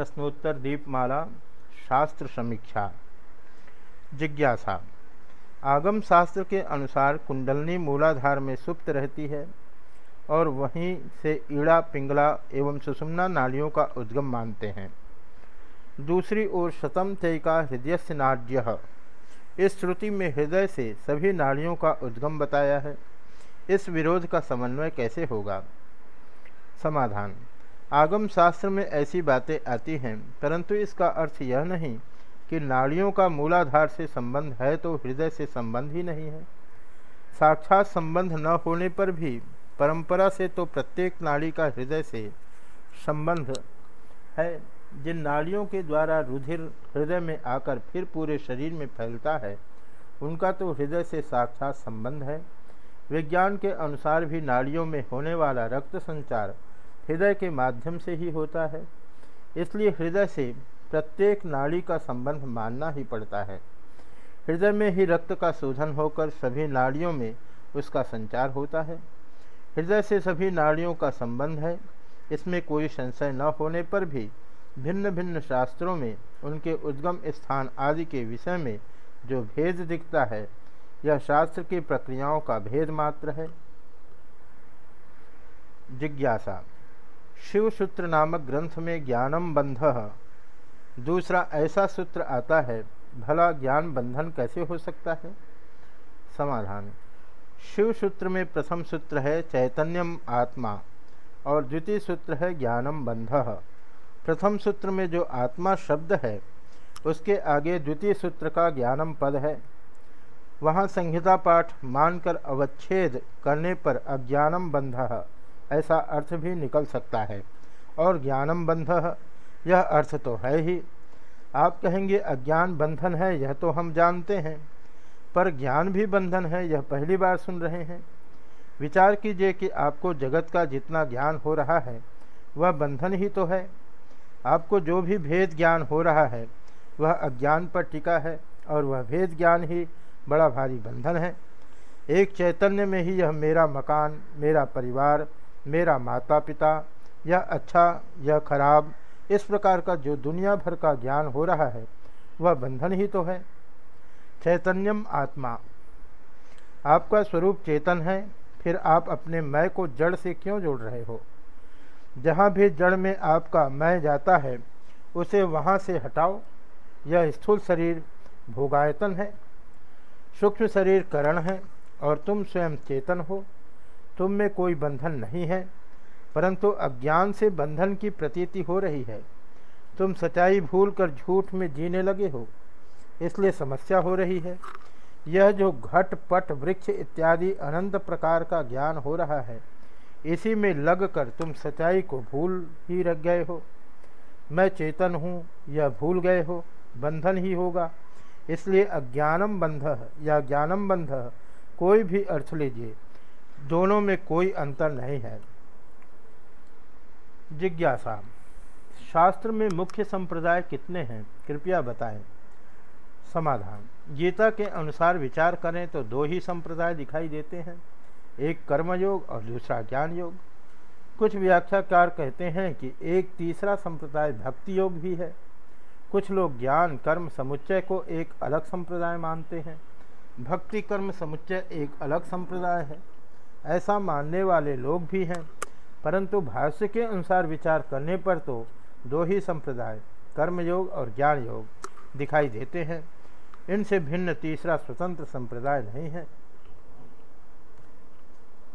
प्रश्नोत्तर दीपमाला, शास्त्र समीक्षा। जिज्ञासा। आगम शास्त्र के अनुसार कुंडलनी मूलाधार में सुप्त रहती है और वहीं से ईड़ा, पिंगला एवं सुषुम्ना नालियों का उद्गम मानते हैं। दूसरी ओर शतम तय का हृदय नाड्य। इस श्रुति में हृदय से सभी नालियों का उद्गम बताया है। इस विरोध का समन्वय कैसे होगा? समाधान। आगम शास्त्र में ऐसी बातें आती हैं, परंतु इसका अर्थ यह नहीं कि नाड़ियों का मूलाधार से संबंध है तो हृदय से संबंध ही नहीं है। साक्षात संबंध न होने पर भी परंपरा से तो प्रत्येक नाड़ी का हृदय से संबंध है। जिन नाड़ियों के द्वारा रुधिर हृदय में आकर फिर पूरे शरीर में फैलता है, उनका तो हृदय से साक्षात संबंध है। विज्ञान के अनुसार भी नाड़ियों में होने वाला रक्त संचार हृदय के माध्यम से ही होता है। इसलिए हृदय से प्रत्येक नाड़ी का संबंध मानना ही पड़ता है। हृदय में ही रक्त का शोधन होकर सभी नाड़ियों में उसका संचार होता है। हृदय से सभी नाड़ियों का संबंध है। इसमें कोई संशय न होने पर भी भिन्न भिन्न शास्त्रों में उनके उद्गम स्थान आदि के विषय में जो भेद दिखता है, यह शास्त्र की प्रक्रियाओं का भेद मात्र है। जिज्ञासा शिव सूत्र नामक ग्रंथ में ज्ञानम बंध। दूसरा, ऐसा सूत्र आता है, भला ज्ञान बंधन कैसे हो सकता है? समाधान। शिव सूत्र में प्रथम सूत्र है, चैतन्यम आत्मा, और द्वितीय सूत्र है, ज्ञानम बंध। प्रथम सूत्र में जो आत्मा शब्द है, उसके आगे द्वितीय सूत्र का ज्ञानम पद है। वहाँ संहिता पाठ मानकर अवच्छेद करने पर अज्ञानम बंध। ऐसा अर्थ भी निकल सकता है। और ज्ञानम बंध, यह अर्थ तो है ही। आप कहेंगे, अज्ञान बंधन है, यह तो हम जानते हैं। पर ज्ञान भी बंधन है, यह पहली बार सुन रहे हैं। विचार कीजिए कि आपको जगत का जितना ज्ञान हो रहा है, वह बंधन ही तो है। आपको जो भी भेद ज्ञान हो रहा है, वह अज्ञान पर टिका है, और वह भेद ज्ञान ही बड़ा भारी बंधन है। एक चैतन्य में ही यह मेरा मकान, मेरा परिवार मेरा माता पिता यह अच्छा यह खराब, इस प्रकार का जो दुनिया भर का ज्ञान हो रहा है, वह बंधन ही तो है। चैतन्यम आत्मा। आपका स्वरूप चेतन है, फिर आप अपने मैं को जड़ से क्यों जोड़ रहे हो? जहाँ भी जड़ में आपका मैं जाता है, उसे वहाँ से हटाओ। यह स्थूल शरीर भोगायतन है। सूक्ष्म शरीर करण है, और तुम स्वयं चेतन हो। तुम में कोई बंधन नहीं है, परंतु अज्ञान से बंधन की प्रतीति हो रही है। तुम सच्चाई भूल कर झूठ में जीने लगे हो, इसलिए समस्या हो रही है। यह जो घट, पट, वृक्ष इत्यादि अनंत प्रकार का ज्ञान हो रहा है, इसी में लग कर तुम सच्चाई को भूल ही रख गए हो। मैं चेतन हूँ, यह भूल गए हो, बंधन ही होगा। इसलिए अज्ञानम बंध या ज्ञानम बंध कोई भी अर्थ लीजिए। दोनों में कोई अंतर नहीं है। जिज्ञासा, शास्त्र में मुख्य संप्रदाय कितने हैं, कृपया बताएँ। समाधान, गीता के अनुसार विचार करें तो दो ही संप्रदाय दिखाई देते हैं, एक कर्मयोग और दूसरा ज्ञान योग कुछ व्याख्याकार कहते हैं कि एक तीसरा संप्रदाय भक्ति योग भी है। कुछ लोग ज्ञान, कर्म, समुच्चय को एक अलग संप्रदाय मानते हैं। भक्ति, कर्म, समुच्चय एक अलग संप्रदाय है। ऐसा मानने वाले लोग भी हैं। परंतु भाष्य के अनुसार विचार करने पर तो दो ही संप्रदाय, कर्मयोग और ज्ञान योग दिखाई देते हैं। इनसे भिन्न तीसरा स्वतंत्र संप्रदाय नहीं है।